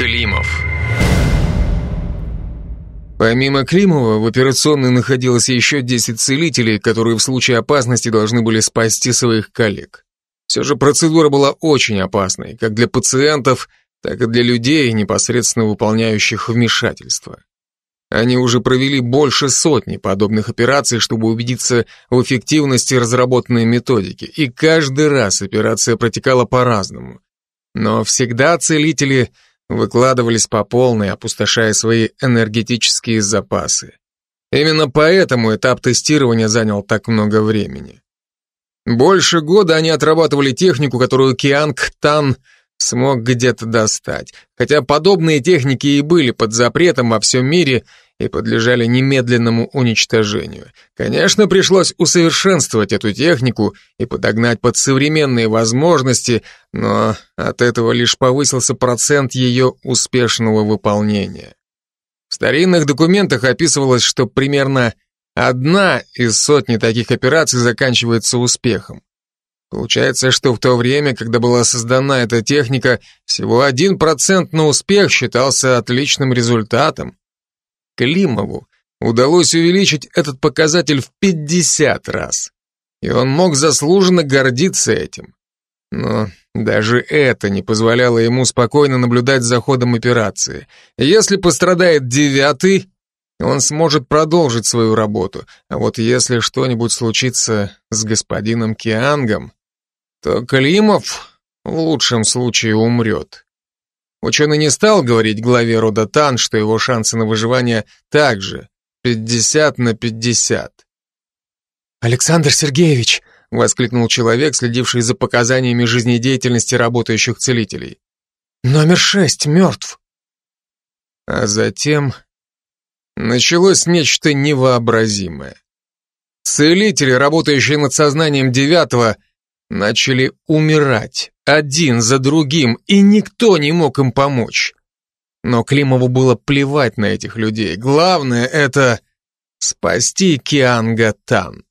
Климов. Помимо Климова, в операционной находилось еще 10 целителей, которые в случае опасности должны были спасти своих коллег. Все же процедура была очень опасной, как для пациентов, так и для людей, непосредственно выполняющих вмешательство. Они уже провели больше сотни подобных операций, чтобы убедиться в эффективности разработанной методики, и каждый раз операция протекала по-разному. Но всегда целители выкладывались по полной, опустошая свои энергетические запасы. Именно поэтому этап тестирования занял так много времени. Больше года они отрабатывали технику, которую Кианг Тан смог где-то достать. Хотя подобные техники и были под запретом во всем мире и подлежали немедленному уничтожению. Конечно, пришлось усовершенствовать эту технику и подогнать под современные возможности, но от этого лишь повысился процент ее успешного выполнения. В старинных документах описывалось, что примерно одна из сотни таких операций заканчивается успехом. Получается, что в то время, когда была создана эта техника, всего 1% на успех считался отличным результатом. Климову удалось увеличить этот показатель в 50 раз. И он мог заслуженно гордиться этим. Но даже это не позволяло ему спокойно наблюдать за ходом операции. Если пострадает девятый, он сможет продолжить свою работу. А вот если что-нибудь случится с господином Киангом, то Климов в лучшем случае умрет. Ученый не стал говорить главе рода Тан, что его шансы на выживание также 50 на 50. «Александр Сергеевич!» — воскликнул человек, следивший за показаниями жизнедеятельности работающих целителей. «Номер шесть мертв!» А затем началось нечто невообразимое. Целители, работающие над сознанием девятого, начали умирать один за другим, и никто не мог им помочь. Но Климову было плевать на этих людей. Главное — это спасти Кианга Тан.